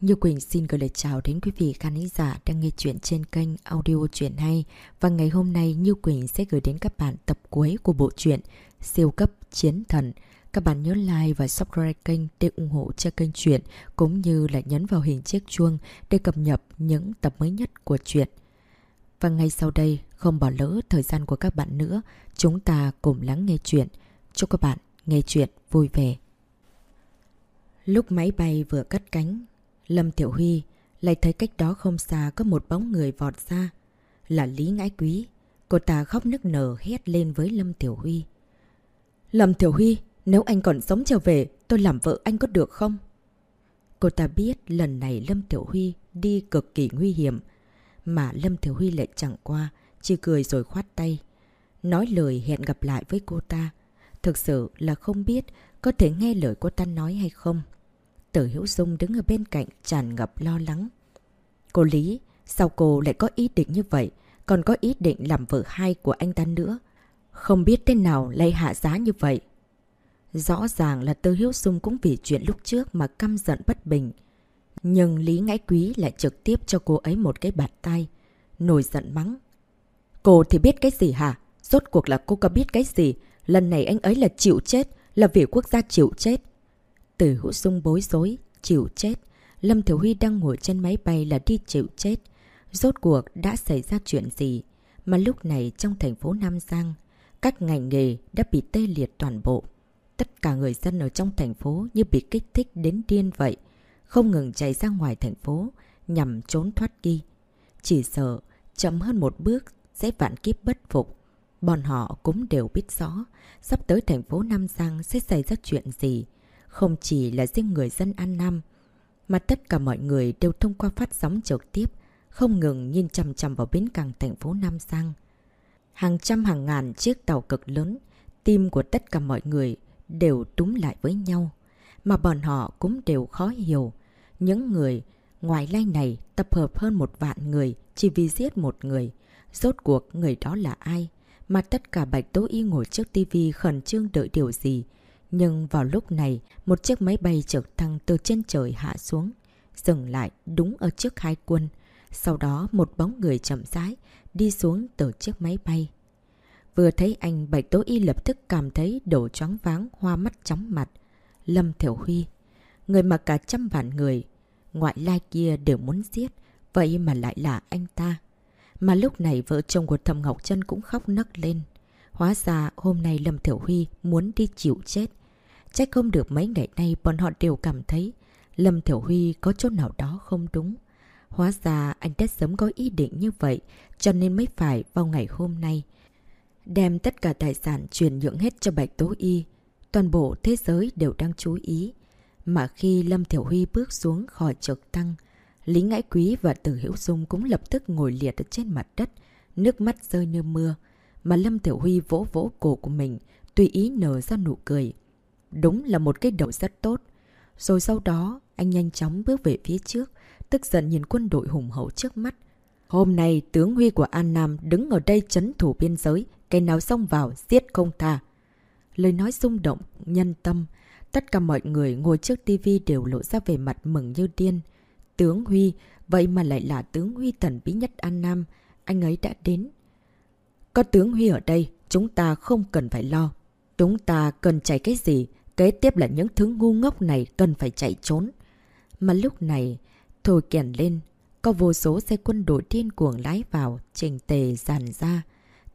Như Quỳnh xin gửi lời chào đến quý vị khán giả đang nghe chuyện trên kênh audio truyện hay. Và ngày hôm nay Như Quỳnh sẽ gửi đến các bạn tập cuối của bộ truyện Siêu cấp chiến thần. Các bạn nhớ like và subscribe kênh để ủng hộ cho kênh truyện cũng như là nhấn vào hình chiếc chuông để cập nhật những tập mới nhất của truyện. Và ngay sau đây, không bỏ lỡ thời gian của các bạn nữa, chúng ta cùng lắng nghe chuyện. Chúc các bạn nghe chuyện vui vẻ. Lúc máy bay vừa cất cánh, Lâm Tiểu Huy lại thấy cách đó không xa có một bóng người vọt ra. Là Lý Ngãi Quý. Cô ta khóc nức nở hét lên với Lâm Tiểu Huy. Lâm Tiểu Huy, nếu anh còn sống trở về, tôi làm vợ anh có được không? Cô ta biết lần này Lâm Tiểu Huy đi cực kỳ nguy hiểm. Mà Lâm Tiểu Huy lại chẳng qua, chỉ cười rồi khoát tay. Nói lời hẹn gặp lại với cô ta. Thực sự là không biết có thể nghe lời cô ta nói hay không. Tử Hữu Dung đứng ở bên cạnh tràn ngập lo lắng. Cô Lý, sao cô lại có ý định như vậy? Còn có ý định làm vợ hai của anh ta nữa. Không biết tên nào lây hạ giá như vậy. Rõ ràng là Tư Hiếu Dung cũng vì chuyện lúc trước mà căm giận bất bình. Nhưng Lý Ngãi Quý lại trực tiếp cho cô ấy một cái bạt tay. Nổi giận mắng. Cô thì biết cái gì hả? Rốt cuộc là cô có biết cái gì? Lần này anh ấy là chịu chết, là vì quốc gia chịu chết. Tử hữu dung bối rối, chịu chết. Lâm Thiểu Huy đang ngồi trên máy bay là đi chịu chết. Rốt cuộc đã xảy ra chuyện gì? Mà lúc này trong thành phố Nam Giang, các ngành nghề đã bị tê liệt toàn bộ. Tất cả người dân ở trong thành phố như bị kích thích đến điên vậy. Không ngừng chạy ra ngoài thành phố nhằm trốn thoát đi. Chỉ sợ chậm hơn một bước sẽ vạn kiếp bất phục. Bọn họ cũng đều biết rõ sắp tới thành phố Nam Giang sẽ xảy ra chuyện gì. Không chỉ là riêng người dân An Nam, mà tất cả mọi người đều thông qua phát sóng trực tiếp, không ngừng nhìn chằm chằm vào bến cảng thành phố Nam Giang. Hàng trăm hàng ngàn chiếc tàu cực lớn, tim của tất cả mọi người đều túm lại với nhau. Mà bọn họ cũng đều khó hiểu. Những người ngoài lai này tập hợp hơn một vạn người chỉ vì giết một người. Rốt cuộc người đó là ai? Mà tất cả Bạch Tố Y ngồi trước tivi khẩn trương đợi điều gì? Nhưng vào lúc này, một chiếc máy bay trực thăng từ trên trời hạ xuống, dừng lại đúng ở trước hai quân. Sau đó một bóng người chậm rãi đi xuống từ chiếc máy bay. Vừa thấy anh Bạch Tố Y lập tức cảm thấy đổ choáng váng hoa mắt chóng mặt. Lâm Thiểu Huy, người mà cả trăm vạn người, ngoại lai kia đều muốn giết, vậy mà lại là anh ta. Mà lúc này vợ chồng của Thầm Ngọc Trân cũng khóc nấc lên. Hóa ra hôm nay Lâm Thiểu Huy muốn đi chịu chết. Chắc không được mấy ngày nay bọn họ đều cảm thấy Lâm Thiểu Huy có chỗ nào đó không đúng. Hóa ra anh đã sớm có ý định như vậy cho nên mới phải vào ngày hôm nay. Đem tất cả tài sản chuyển nhượng hết cho Bạch Tố Y. Toàn bộ thế giới đều đang chú ý. Mà khi Lâm Thiểu Huy bước xuống khỏi trực tăng, Lý Ngãi Quý và Tử Hiểu Dung cũng lập tức ngồi liệt ở trên mặt đất, nước mắt rơi như mưa. Mà Lâm Thiểu Huy vỗ vỗ cổ của mình, tùy ý nở ra nụ cười. Đúng là một cái đầu rất tốt. Rồi sau đó, anh nhanh chóng bước về phía trước, tức giận nhìn quân đội hùng hậu trước mắt. Hôm nay, tướng Huy của An Nam đứng ở đây chấn thủ biên giới, cái nào xông vào, giết không tha. Lời nói rung động, nhân tâm. Tất cả mọi người ngồi trước tivi đều lộ ra về mặt mừng như điên. Tướng Huy, vậy mà lại là tướng Huy thần bí nhất An Nam. Anh ấy đã đến. Có tướng Huy ở đây, chúng ta không cần phải lo. Chúng ta cần chạy cái gì? Kế tiếp là những thứ ngu ngốc này cần phải chạy trốn. Mà lúc này, thôi kèn lên, có vô số xe quân đội thiên cuồng lái vào, trình tề dàn ra.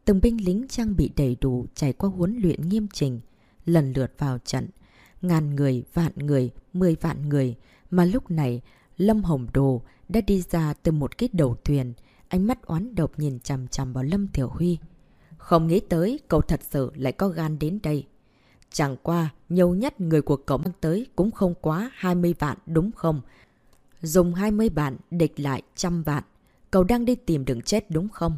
Từng binh lính trang bị đầy đủ trải qua huấn luyện nghiêm trình, lần lượt vào trận. Ngàn người, vạn người, mười vạn người. Mà lúc này, Lâm Hồng Đồ đã đi ra từ một cái đầu thuyền. Ánh mắt oán độc nhìn chằm chằm vào Lâm Thiểu Huy. Không nghĩ tới cậu thật sự lại có gan đến đây. Chẳng qua, nhiều nhất người của cậu mang tới cũng không quá 20 vạn đúng không? Dùng 20 vạn địch lại trăm vạn. Cậu đang đi tìm đường chết đúng không?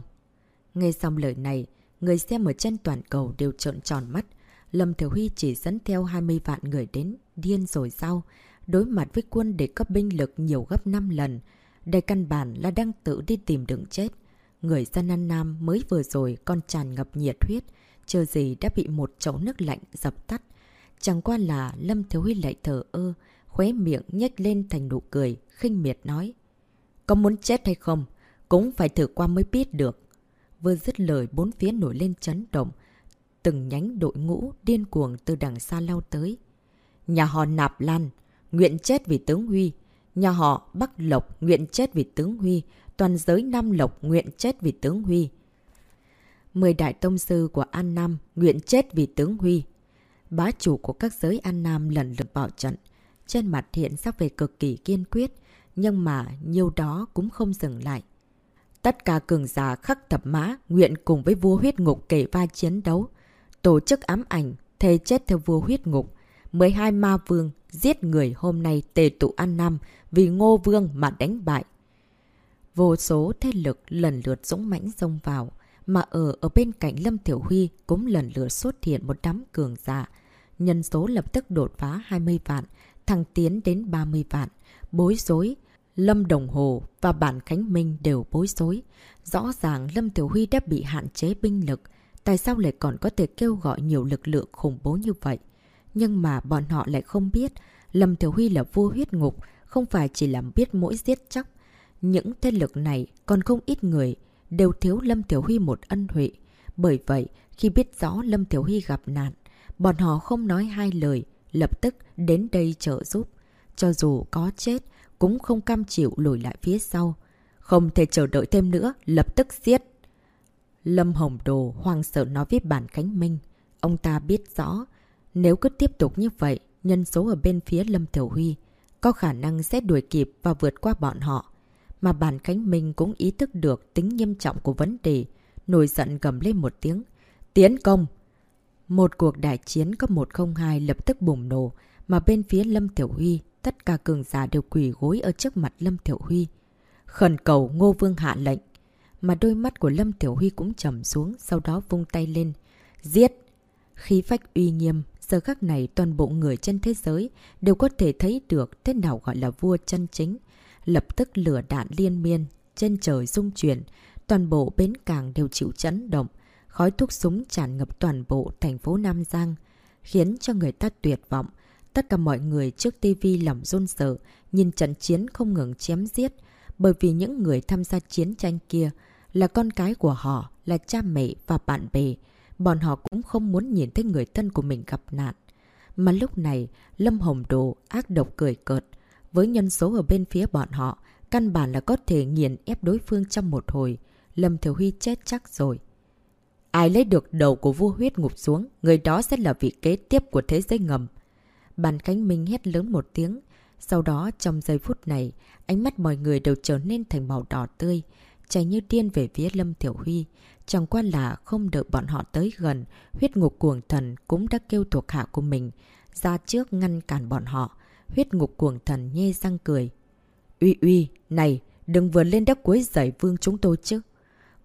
Nghe xong lời này, người xem ở trên toàn cầu đều trợn tròn mắt. Lâm Thiểu Huy chỉ dẫn theo 20 vạn người đến, điên rồi sao? Đối mặt với quân để cấp binh lực nhiều gấp 5 lần. Đây căn bản là đang tự đi tìm đường chết. Người dân An Nam mới vừa rồi còn tràn ngập nhiệt huyết, chờ gì đã bị một chậu nước lạnh dập tắt. Chẳng qua là Lâm Thiếu Huy lại thở ơ, khóe miệng nhếch lên thành nụ cười, khinh miệt nói. Có muốn chết hay không? Cũng phải thử qua mới biết được. Vừa dứt lời bốn phía nổi lên chấn động. Từng nhánh đội ngũ điên cuồng từ đằng xa lao tới. Nhà họ Nạp Lan, nguyện chết vì tướng Huy. Nhà họ Bắc Lộc nguyện chết vì tướng Huy. Toàn giới Nam Lộc nguyện chết vì tướng Huy. Mười đại tông sư của An Nam nguyện chết vì tướng Huy. Bá chủ của các giới An Nam lần lượt bỏ trận. Trên mặt hiện sắc về cực kỳ kiên quyết. Nhưng mà nhiều đó cũng không dừng lại. Tất cả cường giả khắc thập mã nguyện cùng với vua huyết ngục kể vai chiến đấu. Tổ chức ám ảnh, thề chết theo vua huyết ngục. 12 ma vương giết người hôm nay tề tụ An Nam vì ngô vương mà đánh bại. Vô số thế lực lần lượt dũng mãnh xông vào, mà ở ở bên cạnh Lâm Tiểu Huy cũng lần lượt xuất hiện một đám cường giả. Nhân số lập tức đột phá 20 vạn, thăng tiến đến 30 vạn. Bối rối, Lâm Đồng Hồ và Bản Khánh Minh đều bối rối. Rõ ràng Lâm Tiểu Huy đã bị hạn chế binh lực, tại sao lại còn có thể kêu gọi nhiều lực lượng khủng bố như vậy? Nhưng mà bọn họ lại không biết, Lâm Tiểu Huy là vua huyết ngục, không phải chỉ làm biết mỗi giết chóc. Những thế lực này còn không ít người đều thiếu Lâm Tiểu Huy một ân huệ. Bởi vậy, khi biết rõ Lâm Tiểu Huy gặp nạn, bọn họ không nói hai lời, lập tức đến đây trợ giúp. Cho dù có chết, cũng không cam chịu lùi lại phía sau. Không thể chờ đợi thêm nữa, lập tức giết. Lâm Hồng Đồ hoang sợ nói với bản Khánh Minh. Ông ta biết rõ, nếu cứ tiếp tục như vậy, nhân số ở bên phía Lâm Tiểu Huy có khả năng sẽ đuổi kịp và vượt qua bọn họ. Mà bản Khánh Minh cũng ý thức được tính nghiêm trọng của vấn đề, nổi giận gầm lên một tiếng. Tiến công! Một cuộc đại chiến cấp 102 lập tức bùng nổ, mà bên phía Lâm Tiểu Huy, tất cả cường giả đều quỳ gối ở trước mặt Lâm Tiểu Huy. Khẩn cầu Ngô Vương hạ lệnh. Mà đôi mắt của Lâm Tiểu Huy cũng trầm xuống, sau đó vung tay lên. Giết! Khí phách uy nghiêm, giờ khắc này toàn bộ người trên thế giới đều có thể thấy được thế nào gọi là vua chân chính. Lập tức lửa đạn liên miên, trên trời rung chuyển, toàn bộ bến cảng đều chịu chấn động. Khói thuốc súng tràn ngập toàn bộ thành phố Nam Giang, khiến cho người ta tuyệt vọng. Tất cả mọi người trước tivi lòng run sợ, nhìn trận chiến không ngừng chém giết, bởi vì những người tham gia chiến tranh kia là con cái của họ, là cha mẹ và bạn bè. Bọn họ cũng không muốn nhìn thấy người thân của mình gặp nạn. Mà lúc này, Lâm Hồng Đồ ác độc cười cợt. Với nhân số ở bên phía bọn họ, căn bản là có thể nghiền ép đối phương trong một hồi. Lâm Thiểu Huy chết chắc rồi. Ai lấy được đầu của vua huyết ngục xuống, người đó sẽ là vị kế tiếp của thế giới ngầm. Bàn Khánh Minh hét lớn một tiếng. Sau đó, trong giây phút này, ánh mắt mọi người đều trở nên thành màu đỏ tươi, chạy như điên về phía Lâm Tiểu Huy. Chẳng qua là không đợi bọn họ tới gần, huyết ngục cuồng thần cũng đã kêu thuộc hạ của mình, ra trước ngăn cản bọn họ. Huyết ngục cuồng thần nhe răng cười. Uy uy, này, đừng vừa lên đắp cuối giải vương chúng tôi chứ.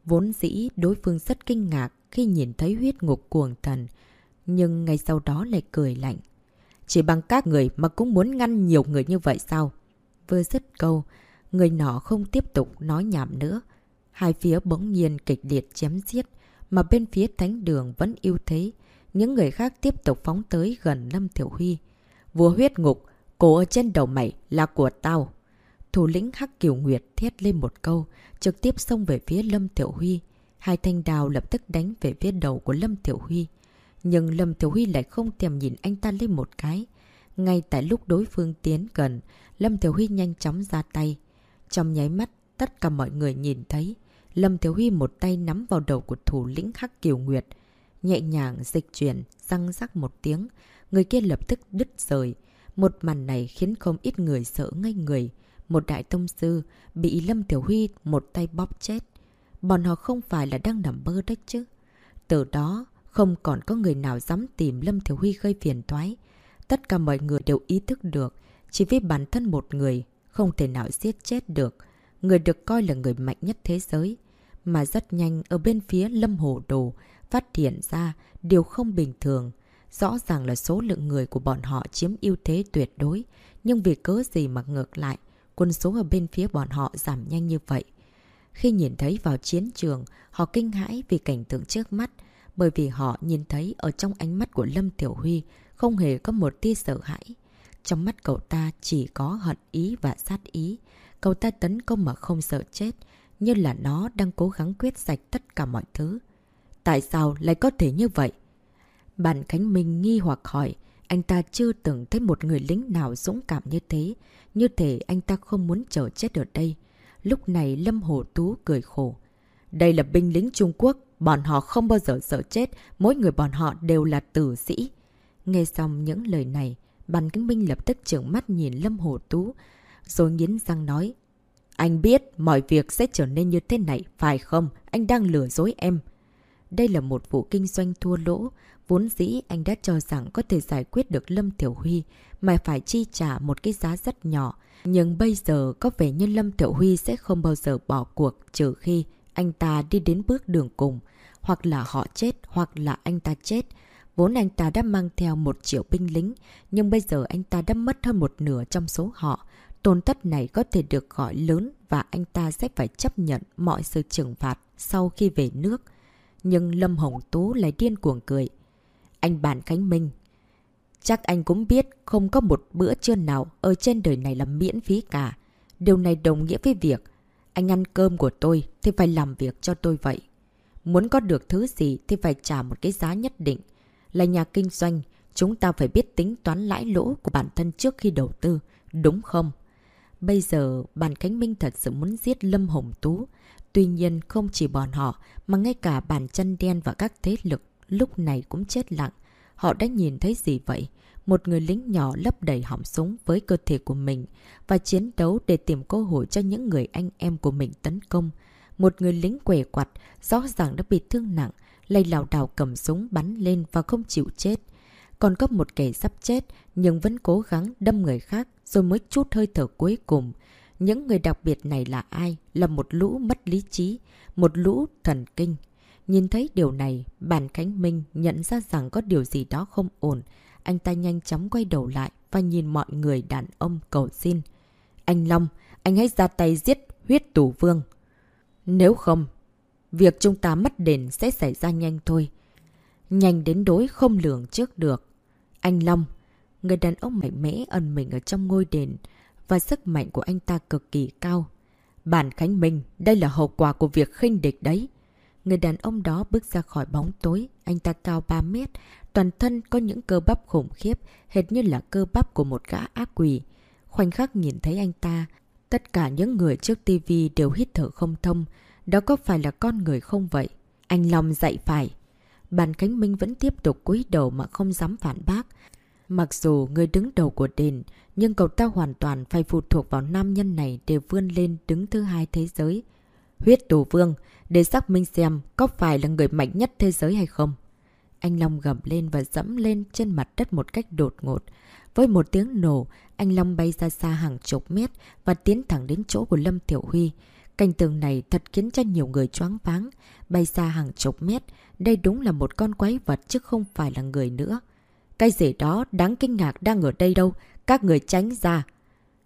Vốn dĩ đối phương rất kinh ngạc khi nhìn thấy huyết ngục cuồng thần, nhưng ngay sau đó lại cười lạnh. Chỉ bằng các người mà cũng muốn ngăn nhiều người như vậy sao? Vừa dứt câu, người nọ không tiếp tục nói nhảm nữa. Hai phía bỗng nhiên kịch liệt chém giết, mà bên phía thánh đường vẫn yêu thế. Những người khác tiếp tục phóng tới gần Lâm Thiểu Huy. Vua huyết ngục, cổ ở trên đầu mày là của tao. Thủ lĩnh Hắc Kiều Nguyệt thiết lên một câu, trực tiếp xông về phía Lâm Tiểu Huy. Hai thanh đào lập tức đánh về phía đầu của Lâm Tiểu Huy. Nhưng Lâm Tiểu Huy lại không thèm nhìn anh ta lên một cái. Ngay tại lúc đối phương tiến gần, Lâm Tiểu Huy nhanh chóng ra tay. Trong nháy mắt, tất cả mọi người nhìn thấy. Lâm Tiểu Huy một tay nắm vào đầu của thủ lĩnh Hắc Kiều Nguyệt. Nhẹ nhàng dịch chuyển, răng rắc một tiếng. Người kia lập tức đứt rời. Một màn này khiến không ít người sợ ngay người. Một đại tông sư bị Lâm Tiểu Huy một tay bóp chết. Bọn họ không phải là đang nằm bơ đấy chứ. Từ đó, không còn có người nào dám tìm Lâm tiểu Huy gây phiền toái. Tất cả mọi người đều ý thức được, chỉ vì bản thân một người, không thể nào giết chết được. Người được coi là người mạnh nhất thế giới. Mà rất nhanh ở bên phía Lâm Hồ Đồ phát hiện ra điều không bình thường. Rõ ràng là số lượng người của bọn họ chiếm ưu thế tuyệt đối. Nhưng vì cớ gì mà ngược lại, quân số ở bên phía bọn họ giảm nhanh như vậy. Khi nhìn thấy vào chiến trường, họ kinh hãi vì cảnh tượng trước mắt bởi vì họ nhìn thấy ở trong ánh mắt của Lâm Tiểu Huy không hề có một tia sợ hãi. trong mắt cậu ta chỉ có hận ý và sát ý. Cậu ta tấn công mà không sợ chết, như là nó đang cố gắng quyết sạch tất cả mọi thứ. Tại sao lại có thể như vậy? Bạn Khánh Minh nghi hoặc hỏi, anh ta chưa từng thấy một người lính nào dũng cảm như thế, như thể anh ta không muốn chờ chết ở đây. Lúc này Lâm Hồ Tú cười khổ. Đây là binh lính Trung Quốc, bọn họ không bao giờ sợ chết, mỗi người bọn họ đều là tử sĩ. Nghe xong những lời này, bàn kính minh lập tức trợn mắt nhìn Lâm Hồ Tú, rồi nghiến răng nói. Anh biết mọi việc sẽ trở nên như thế này, phải không? Anh đang lừa dối em. Đây là một vụ kinh doanh thua lỗ. Vốn dĩ anh đã cho rằng có thể giải quyết được Lâm Tiểu Huy, mà phải chi trả một cái giá rất nhỏ. Nhưng bây giờ có vẻ như Lâm Tiểu Huy sẽ không bao giờ bỏ cuộc trừ khi anh ta đi đến bước đường cùng. Hoặc là họ chết, hoặc là anh ta chết. Vốn anh ta đã mang theo một triệu binh lính, nhưng bây giờ anh ta đã mất hơn một nửa trong số họ. Tổn thất này có thể được gọi lớn và anh ta sẽ phải chấp nhận mọi sự trừng phạt sau khi về nước. Nhưng Lâm Hồng Tú lại điên cuồng cười. Anh bạn Khánh Minh, chắc anh cũng biết không có một bữa trưa nào ở trên đời này là miễn phí cả. Điều này đồng nghĩa với việc anh ăn cơm của tôi thì phải làm việc cho tôi vậy. Muốn có được thứ gì thì phải trả một cái giá nhất định. Là nhà kinh doanh, chúng ta phải biết tính toán lãi lỗ của bản thân trước khi đầu tư, đúng không? Bây giờ, bàn Khánh Minh thật sự muốn giết Lâm Hồng Tú. Tuy nhiên, không chỉ bọn họ, mà ngay cả bàn chân đen và các thế lực lúc này cũng chết lặng. Họ đã nhìn thấy gì vậy? Một người lính nhỏ lấp đầy hỏng súng với cơ thể của mình và chiến đấu để tìm cơ hội cho những người anh em của mình tấn công. Một người lính quẻ quặt, rõ ràng đã bị thương nặng, lây lào đào cầm súng bắn lên và không chịu chết. Còn có một kẻ sắp chết nhưng vẫn cố gắng đâm người khác rồi mới chút hơi thở cuối cùng. Những người đặc biệt này là ai? Là một lũ mất lý trí, một lũ thần kinh. Nhìn thấy điều này, bản Khánh Minh nhận ra rằng có điều gì đó không ổn. Anh ta nhanh chóng quay đầu lại và nhìn mọi người đàn ông cầu xin. Anh Long, anh hãy ra tay giết huyết tù vương. Nếu không, việc chúng ta mất đền sẽ xảy ra nhanh thôi. Nhanh đến đối không lường trước được. Anh Long, người đàn ông mạnh mẽ ẩn mình ở trong ngôi đền và sức mạnh của anh ta cực kỳ cao. Bản Khánh Minh, đây là hậu quả của việc khinh địch đấy. Người đàn ông đó bước ra khỏi bóng tối, anh ta cao 3 mét, toàn thân có những cơ bắp khủng khiếp, hệt như là cơ bắp của một gã ác quỷ. Khoảnh khắc nhìn thấy anh ta, tất cả những người trước tivi đều hít thở không thông. Đó có phải là con người không vậy? Anh Long dạy phải. Bàn Khánh Minh vẫn tiếp tục cúi đầu mà không dám phản bác. Mặc dù người đứng đầu của đền, nhưng cậu ta hoàn toàn phải phụ thuộc vào nam nhân này để vươn lên đứng thứ hai thế giới. Huyết tù vương, để xác minh xem có phải là người mạnh nhất thế giới hay không. Anh Long gầm lên và dẫm lên trên mặt đất một cách đột ngột. Với một tiếng nổ, anh Long bay ra xa hàng chục mét và tiến thẳng đến chỗ của Lâm Tiểu Huy. Cảnh tường này thật khiến cho nhiều người choáng váng. Bay xa hàng chục mét, đây đúng là một con quái vật chứ không phải là người nữa. Cái gì đó đáng kinh ngạc đang ở đây đâu, các người tránh ra.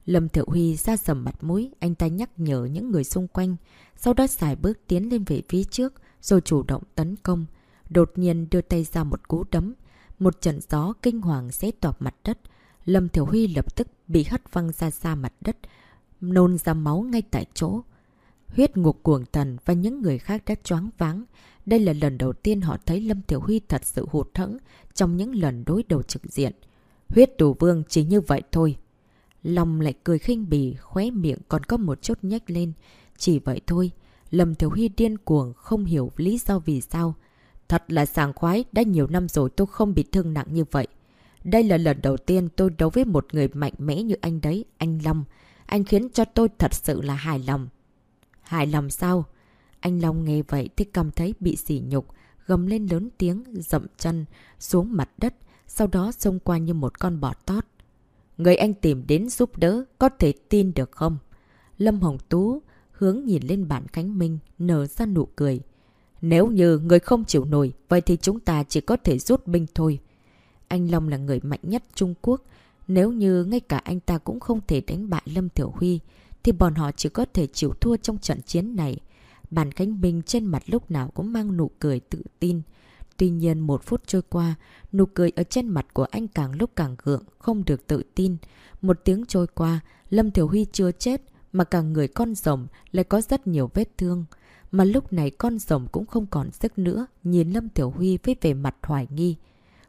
Lâm Thiệu Huy ra sầm mặt mũi, anh ta nhắc nhở những người xung quanh, sau đó xài bước tiến lên về phía trước, rồi chủ động tấn công. Đột nhiên đưa tay ra một cú đấm, một trận gió kinh hoàng xé toạc mặt đất. Lâm Thiểu Huy lập tức bị hất văng ra xa mặt đất, nôn ra máu ngay tại chỗ. Huyết ngục cuồng Thần và những người khác đã choáng váng. Đây là lần đầu tiên họ thấy Lâm Thiểu Huy thật sự hụt thẫn trong những lần đối đầu trực diện. Huyết tù vương chỉ như vậy thôi. Lòng lại cười khinh bỉ, khóe miệng còn có một chút nhách lên. Chỉ vậy thôi. Lâm thiếu Huy điên cuồng, không hiểu lý do vì sao. Thật là sàng khoái, đã nhiều năm rồi tôi không bị thương nặng như vậy. Đây là lần đầu tiên tôi đấu với một người mạnh mẽ như anh đấy, anh Long. Anh khiến cho tôi thật sự là hài lòng. Hài lòng sao? Anh Long nghe vậy thì cảm thấy bị sỉ nhục, gầm lên lớn tiếng, dậm chân xuống mặt đất, sau đó xông qua như một con bò tót. Người anh tìm đến giúp đỡ, có thể tin được không? Lâm Hồng Tú hướng nhìn lên bản Khánh Minh, nở ra nụ cười. Nếu như người không chịu nổi, vậy thì chúng ta chỉ có thể rút binh thôi. Anh Long là người mạnh nhất Trung Quốc. Nếu như ngay cả anh ta cũng không thể đánh bại Lâm Thiểu Huy, thì bọn họ chỉ có thể chịu thua trong trận chiến này. Bản Khánh Minh trên mặt lúc nào cũng mang nụ cười tự tin. Tuy nhiên một phút trôi qua, nụ cười ở trên mặt của anh càng lúc càng gượng, không được tự tin. Một tiếng trôi qua, Lâm Thiểu Huy chưa chết, mà cả người con rồng lại có rất nhiều vết thương. Mà lúc này con rồng cũng không còn sức nữa, nhìn Lâm Tiểu Huy với vẻ mặt hoài nghi.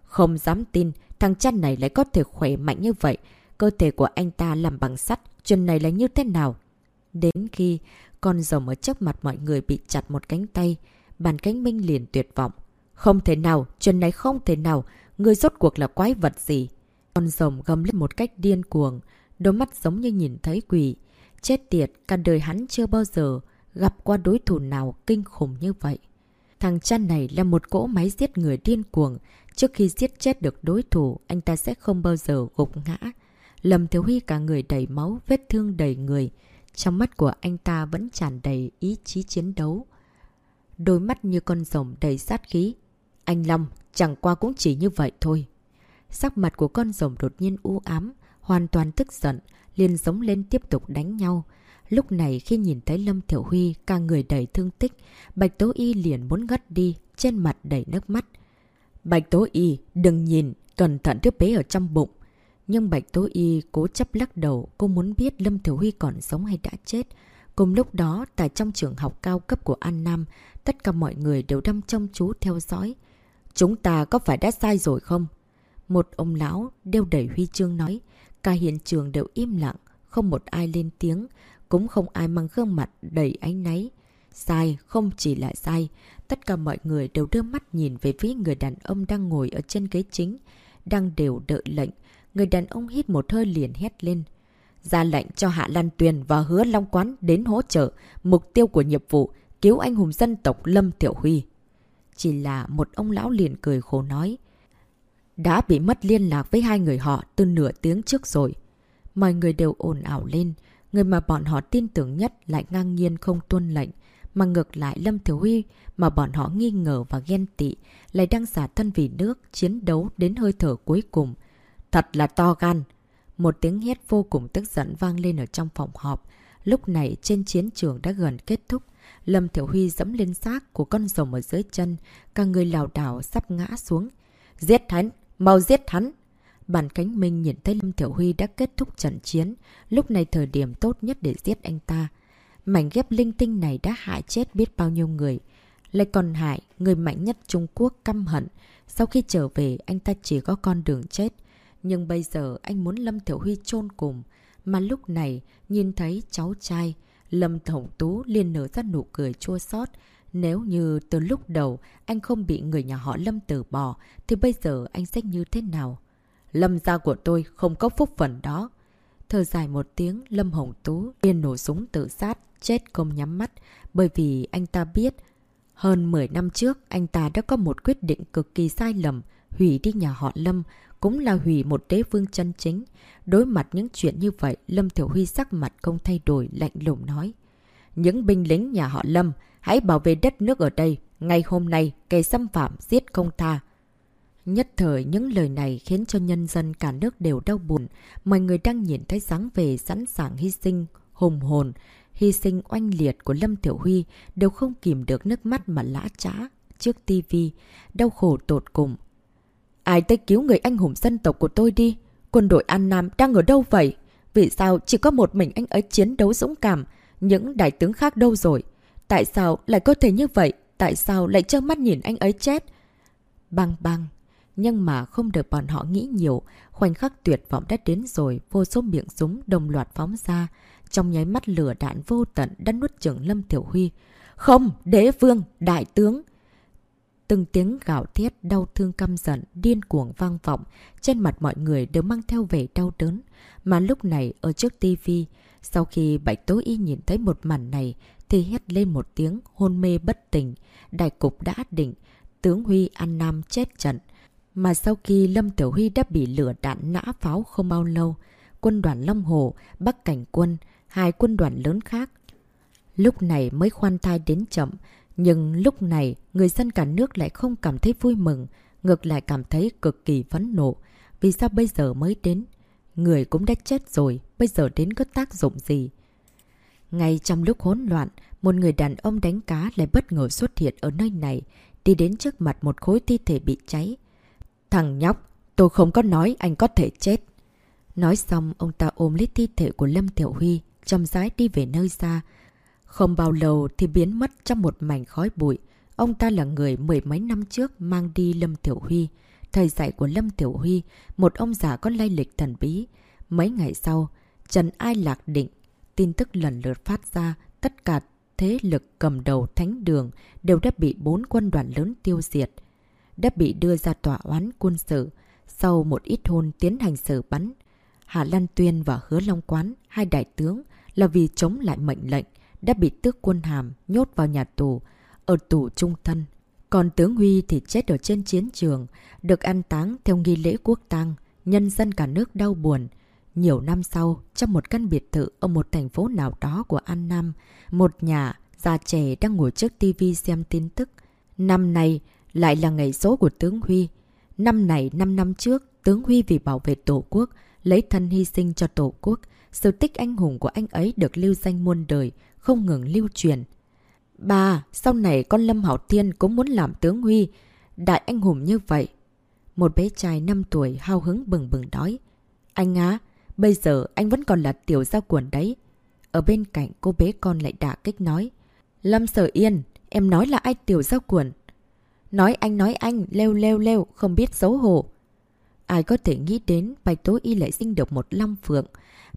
Không dám tin, thằng chăn này lại có thể khỏe mạnh như vậy. Cơ thể của anh ta làm bằng sắt, chuyện này là như thế nào? Đến khi con rồng ở trước mặt mọi người bị chặt một cánh tay, bàn cánh minh liền tuyệt vọng. Không thể nào, chuyện này không thể nào, người rốt cuộc là quái vật gì? Con rồng gầm lên một cách điên cuồng, đôi mắt giống như nhìn thấy quỷ. Chết tiệt, cả đời hắn chưa bao giờ gặp qua đối thủ nào kinh khủng như vậy. Thằng cha này là một cỗ máy giết người điên cuồng. Trước khi giết chết được đối thủ, anh ta sẽ không bao giờ gục ngã. Lâm Thiếu Huy cả người đầy máu, vết thương đầy người. Trong mắt của anh ta vẫn tràn đầy ý chí chiến đấu. Đôi mắt như con rồng đầy sát khí. Anh Long, chẳng qua cũng chỉ như vậy thôi. Sắc mặt của con rồng đột nhiên u ám, hoàn toàn tức giận, liền giống lên tiếp tục đánh nhau. Lúc này khi nhìn thấy Lâm Thiểu Huy ca người đầy thương tích, Bạch Tố Y liền muốn ngất đi, trên mặt đầy nước mắt. Bạch Tố Y, đừng nhìn, cẩn thận đứa bé ở trong bụng. Nhưng Bạch Tố Y cố chấp lắc đầu, cô muốn biết Lâm Thiểu Huy còn sống hay đã chết. Cùng lúc đó, tại trong trường học cao cấp của An Nam, tất cả mọi người đều đâm trông chú theo dõi. Chúng ta có phải đã sai rồi không? Một ông lão đeo đẩy huy chương nói, cả hiện trường đều im lặng, không một ai lên tiếng, cũng không ai mang gương mặt đầy ánh náy. Sai, không chỉ là sai. Tất cả mọi người đều đưa mắt nhìn về phía người đàn ông đang ngồi ở trên ghế chính, đang đều đợi lệnh. Người đàn ông hít một hơi liền hét lên. Ra lệnh cho Hạ Lan Tuyền và hứa Long Quán đến hỗ trợ mục tiêu của nhiệm vụ cứu anh hùng dân tộc Lâm Tiểu Huy. Chỉ là một ông lão liền cười khổ nói. Đã bị mất liên lạc với hai người họ từ nửa tiếng trước rồi. Mọi người đều ồn ảo lên. Người mà bọn họ tin tưởng nhất lại ngang nhiên không tuân lệnh. Mà ngược lại Lâm Thiếu Huy, mà bọn họ nghi ngờ và ghen tị, lại đang giả thân vì nước, chiến đấu đến hơi thở cuối cùng. Thật là to gan. Một tiếng hét vô cùng tức giận vang lên ở trong phòng họp. Lúc này trên chiến trường đã gần kết thúc. Lâm Thiểu Huy dẫm lên xác của con rồng ở dưới chân. Cả người lào đảo sắp ngã xuống. Giết hắn! Mau giết hắn! Bản cánh minh nhìn thấy Lâm Thiểu Huy đã kết thúc trận chiến. Lúc này thời điểm tốt nhất để giết anh ta. Mảnh ghép linh tinh này đã hại chết biết bao nhiêu người. Lại còn hại, người mạnh nhất Trung Quốc căm hận. Sau khi trở về, anh ta chỉ có con đường chết. Nhưng bây giờ anh muốn Lâm Thiểu Huy chôn cùng. Mà lúc này, nhìn thấy cháu trai, Lâm Thổng Tú liền nở ra nụ cười chua xót Nếu như từ lúc đầu anh không bị người nhà họ Lâm từ bỏ, thì bây giờ anh sẽ như thế nào? Lâm gia của tôi không có phúc phần đó. Thở dài một tiếng, Lâm Hồng Tú liền nổ súng tự sát, chết không nhắm mắt, bởi vì anh ta biết hơn 10 năm trước anh ta đã có một quyết định cực kỳ sai lầm, hủy đi nhà họ Lâm, cũng là hủy một đế vương chân chính. Đối mặt những chuyện như vậy, Lâm Thiểu Huy sắc mặt không thay đổi, lạnh lùng nói. Những binh lính nhà họ Lâm, hãy bảo vệ đất nước ở đây. Ngày hôm nay, kẻ xâm phạm giết không tha. Nhất thời những lời này khiến cho nhân dân cả nước đều đau buồn. Mọi người đang nhìn thấy dáng về sẵn sàng hy sinh, hùng hồn, hy sinh oanh liệt của Lâm Tiểu Huy đều không kìm được nước mắt mà lã trã trước tivi đau khổ tột cùng. Ai tới cứu người anh hùng dân tộc của tôi đi? Quân đội An Nam đang ở đâu vậy? Vì sao chỉ có một mình anh ấy chiến đấu dũng cảm? Những đại tướng khác đâu rồi? Tại sao lại có thể như vậy? Tại sao lại trơ mắt nhìn anh ấy chết? Bang bang. Nhưng mà không được bọn họ nghĩ nhiều, khoảnh khắc tuyệt vọng đã đến rồi, vô số miệng súng đồng loạt phóng ra. Trong nháy mắt lửa đạn vô tận đã nuốt chửng Lâm Tiểu Huy. Không, đế vương, đại tướng! Từng tiếng gạo thiết, đau thương căm giận, điên cuồng vang vọng, trên mặt mọi người đều mang theo vẻ đau đớn. Mà lúc này, ở trước tivi sau khi Bạch Tố Y nhìn thấy một màn này, thì hét lên một tiếng hôn mê bất tỉnh. Đại cục đã định, tướng Huy An Nam chết trận. Mà sau khi Lâm Tiểu Huy đã bị lửa đạn nã pháo không bao lâu, quân đoàn Long Hồ, Bắc Cảnh Quân, hai quân đoàn lớn khác. Lúc này mới khoan thai đến chậm, nhưng lúc này người dân cả nước lại không cảm thấy vui mừng, ngược lại cảm thấy cực kỳ phấn nộ. Vì sao bây giờ mới đến? Người cũng đã chết rồi, bây giờ đến có tác dụng gì? Ngay trong lúc hỗn loạn, một người đàn ông đánh cá lại bất ngờ xuất hiện ở nơi này. đi đến trước mặt một khối thi thể bị cháy. Thằng nhóc, tôi không có nói anh có thể chết. Nói xong, ông ta ôm lấy thi thể của Lâm Tiểu Huy, chăm rãi đi về nơi xa. Không bao lâu thì biến mất trong một mảnh khói bụi. Ông ta là người mười mấy năm trước mang đi Lâm Tiểu Huy. Thầy dạy của Lâm Tiểu Huy, một ông già có lai lịch thần bí. Mấy ngày sau, Trần Ai Lạc Định, tin tức lần lượt phát ra, tất cả thế lực cầm đầu thánh đường đều đã bị bốn quân đoàn lớn tiêu diệt. Đã bị đưa ra tòa oán quân sự. Sau một ít hôn tiến hành xử bắn, Hà Lan Tuyên và Hứa Long Quán, hai đại tướng, là vì chống lại mệnh lệnh, đã bị tước quân hàm, nhốt vào nhà tù, ở tù trung thân. Còn tướng Huy thì chết ở trên chiến trường, được an táng theo nghi lễ quốc tang, nhân dân cả nước đau buồn. Nhiều năm sau, trong một căn biệt thự ở một thành phố nào đó của An Nam, một nhà già trẻ đang ngồi trước tivi xem tin tức. Năm nay lại là ngày số của tướng Huy. Năm này, năm năm trước, tướng Huy vì bảo vệ Tổ quốc, lấy thân hy sinh cho Tổ quốc. Sự tích anh hùng của anh ấy được lưu danh muôn đời, không ngừng lưu truyền. Bà, sau này con Lâm Hảo Thiên cũng muốn làm tướng Huy, đại anh hùng như vậy. Một bé trai 5 tuổi hao hứng bừng bừng đói. Anh á, bây giờ anh vẫn còn là tiểu gia quần đấy. Ở bên cạnh cô bé con lại đả kích nói. Lâm Sở Yên, em nói là ai tiểu gia quần? Nói anh nói anh, leo leo leo, không biết xấu hổ. Ai có thể nghĩ đến Bạch Tố Y lại sinh được một long phượng,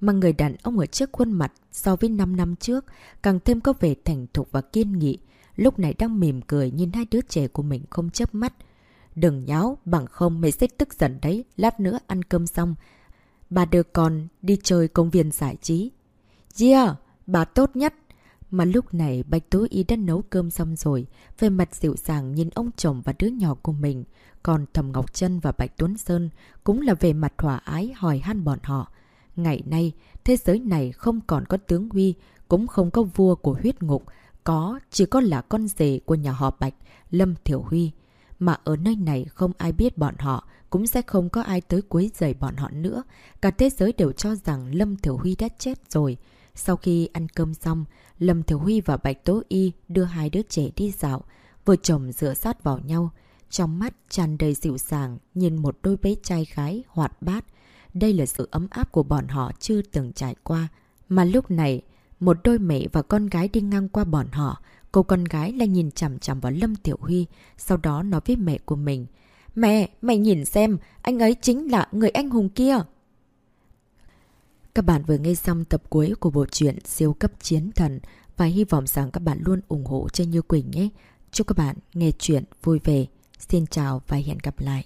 mà người đàn ông ở trước khuôn mặt so với 5 năm trước càng thêm có vẻ thành thục và kiên nghị, lúc này đang mỉm cười nhìn hai đứa trẻ của mình không chớp mắt. Đừng nháo, bằng không mày sẽ tức giận đấy, lát nữa ăn cơm xong. Bà đưa con đi chơi công viên giải trí. Yeah, bà tốt nhất. Mà lúc này Bạch Tố Y đã nấu cơm xong rồi, về mặt dịu dàng nhìn ông chồng và đứa nhỏ của mình. Còn Thầm Ngọc Trân và Bạch Tuấn Sơn cũng là về mặt thỏa ái hỏi han bọn họ. Ngày nay, thế giới này không còn có tướng Huy, cũng không có vua của huyết ngục, có chỉ có là con rể của nhà họ Bạch, Lâm Thiểu Huy. Mà ở nơi này không ai biết bọn họ, cũng sẽ không có ai tới quấy rầy bọn họ nữa. Cả thế giới đều cho rằng Lâm Thiểu Huy đã chết rồi. Sau khi ăn cơm xong, Lâm Thiểu Huy và Bạch Tố Y đưa hai đứa trẻ đi dạo, vợ chồng dựa sát vào nhau. Trong mắt tràn đầy dịu dàng, nhìn một đôi bé trai gái hoạt bát. Đây là sự ấm áp của bọn họ chưa từng trải qua. Mà lúc này, một đôi mẹ và con gái đi ngang qua bọn họ. Cô con gái lại nhìn chằm chằm vào Lâm Tiểu Huy, sau đó nói với mẹ của mình. Mẹ, mày nhìn xem, anh ấy chính là người anh hùng kia. Các bạn vừa nghe xong tập cuối của bộ truyện Siêu cấp chiến thần và hy vọng rằng các bạn luôn ủng hộ cho Như Quỳnh nhé. Chúc các bạn nghe chuyện vui vẻ. Xin chào và hẹn gặp lại.